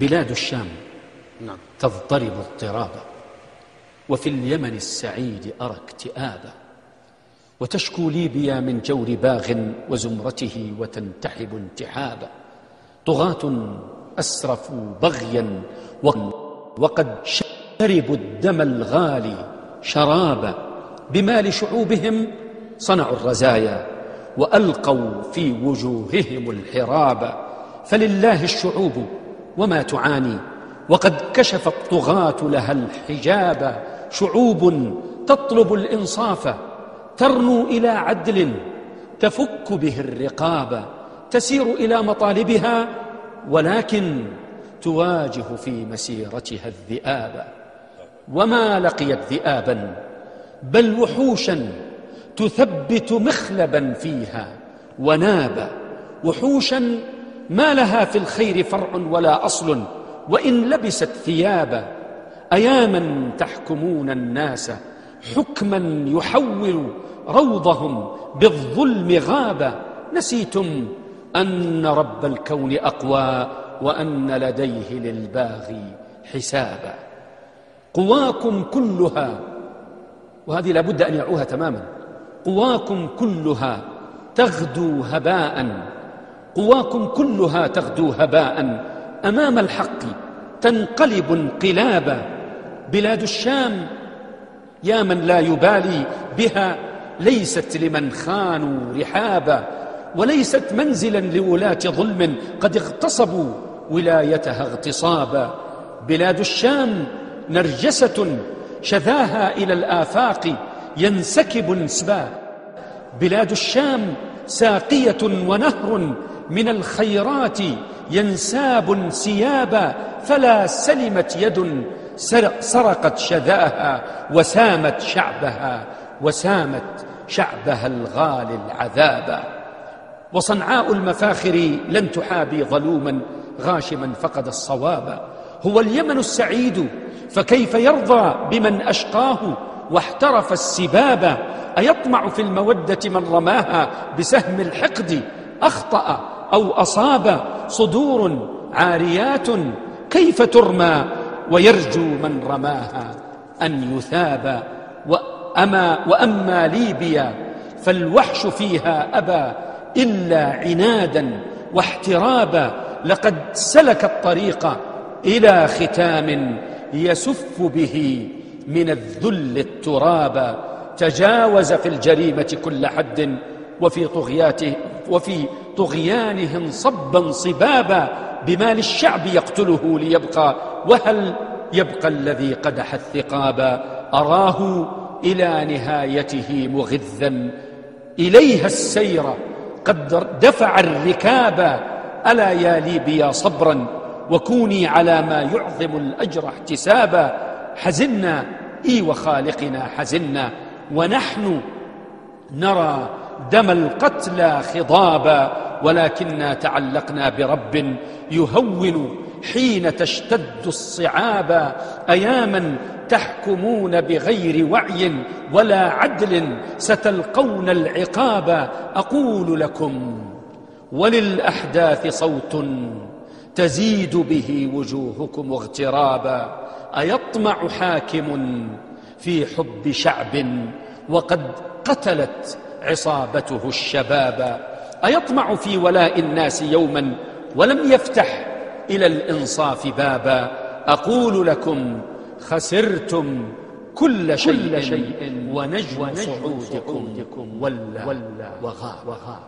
بلاد الشام نعم. تضطرب اضطرابا وفي اليمن السعيد أرى اكتئابا وتشكو ليبيا من جور باغ وزمرته وتنتحب انتحابا طغاة أسرفوا بغيا وقد شربوا الدم الغالي شرابا بمال شعوبهم صنعوا الرزايا وألقوا في وجوههم الحراب. فلله الشعوب وما تعاني. وقد كشف الطغاة لها الحجاب شعوب تطلب الإنصاف ترنو إلى عدل تفك به الرقاب تسير إلى مطالبها ولكن تواجه في مسيرتها الذئاب. وما لقيت ذئابا بل وحوشا تثبت مخلبا فيها ونابا وحوشا ما لها في الخير فرع ولا أصل وإن لبست ثيابا أياما تحكمون الناس حكما يحول روضهم بالظلم غابا نسيتم أن رب الكون أقوى وأن لديه للباغي حسابا قواكم كلها وهذه لابد أن يعوها تماما. قواكم كلها تغدو هباء. قواكم كلها تغدو هباء أمام الحق تنقلب انقلابا. بلاد الشام يا من لا يبالي بها ليست لمن خانوا رحابا. وليست منزلا لولاة ظلم قد اغتصبوا ولايتها اغتصابا. بلاد الشام نرجسة شذاها إلى الآفاق ينسكب انسبا بلاد الشام ساقية ونهر من الخيرات ينساب سيابا فلا سلمت يد سرقت شذاها وسامت شعبها وسامت شعبها الغالي العذابا وصنعاء المفاخر لن تحابي ظلوما غاشما فقد الصواب. هو اليمن السعيد فكيف يرضى بمن أشقاه واحترف السباب؟ أيطمع في المودة من رماها بسهم الحقد أخطأ أو أصاب صدور عاريات كيف ترمى ويرجو من رماها أن يثاب وأما, وأما ليبيا فالوحش فيها أبى إلا عنادا واحترابا لقد سلك الطريق إلى ختام يسف به من الذل الترابا تجاوز في الجريمة كل حد وفي طغياته وفي طغيانهم صبا صبابا بمال الشعب يقتله ليبقى وهل يبقى الذي قدح الثقابا أراه إلى نهايته مغذا. إليها السير قد دفع الركاب. ألا يا ليبيا صبرا وكوني على ما يعظم الأجر احتسابا. حزنا إي وخالقنا حزنا ونحن نرى دم القتلى خضابا ولكننا تعلقنا برب يهون حين تشتد الصعابا أياما تحكمون بغير وعي ولا عدل ستلقون العقاب. أقول لكم وللأحداث صوت تزيد به وجوهكم اغترابا. أيطمع حاكم في حب شعب وقد قتلت عصابته الشباب. أيطمع في ولاء الناس يوما ولم يفتح إلى الإنصاف بابا. أقول لكم خسرتم كل شيء, كل شيء ونجم صعودكم. ولا وغاب, وغاب